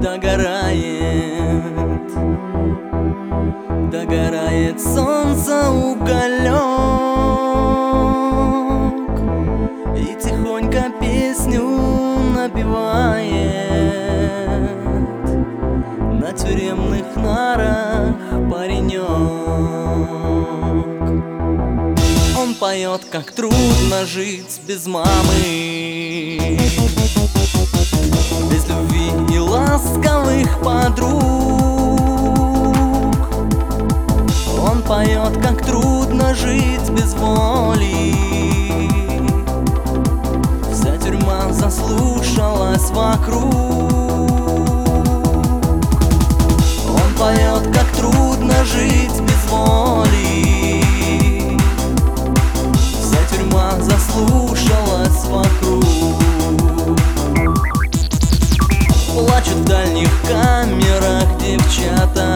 догорает. Догорает солнце уголек. И тихонько песню напевает На тюремных нарах паренек. Он поет, как трудно жить без мамы ласковых подруг. Он поет, как трудно жить без воли. Вся тюрьма заслушалась вокруг. Он поет, как трудно жить без воли. Вся тюрьма заслушалась вокруг Плачут в дальних камерах девчата.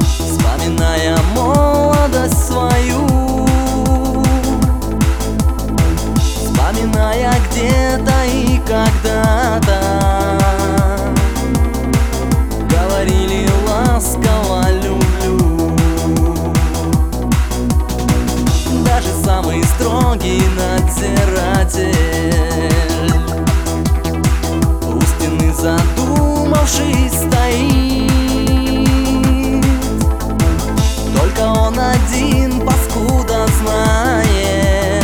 Вспоминая молодость свою. Вспоминая где-то и когда-то задумавшись стоит. Только он один паскуда знает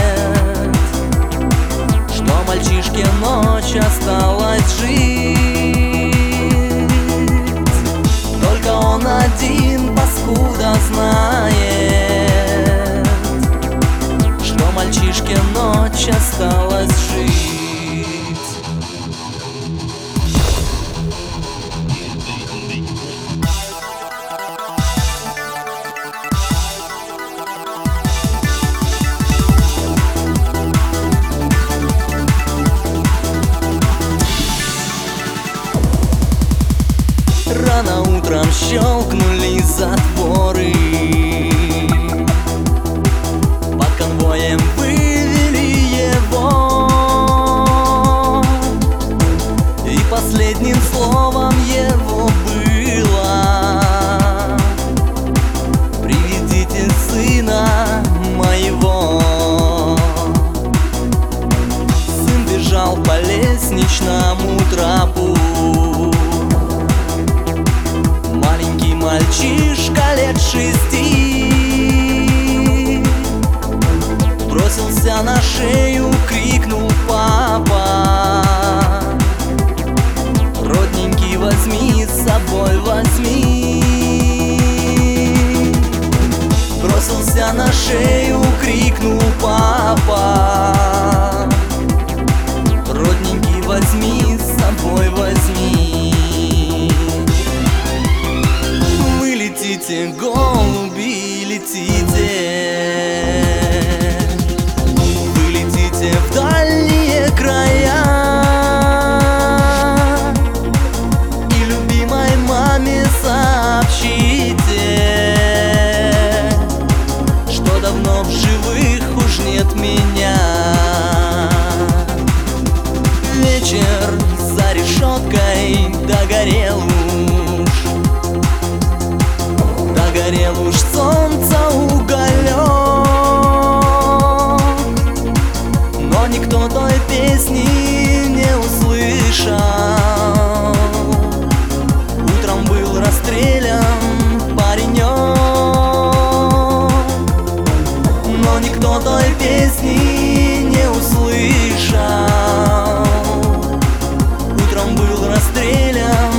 Что мальчишке ночь осталась жить. Только он один паскуда знает Что мальчишке ночь осталась жить Рано утром щелкнули затворы. Под конвоем вывели его. И последним словом его было Приведите сына моего Сын бежал по лестничному тропу шести. Бросился на шею, крикнул папа! Родненький, возьми с собой, возьми! Бросился на шею, крикнул папа! Родненький, возьми с собой, возьми летите, голуби, летите. Вы летите в дальние края. И любимой маме сообщите Что давно в живых горел уж солнца уголек. Но никто той песни не услышал. Утром был расстрелян паренек. Но никто той песни не услышал. Утром был расстрелян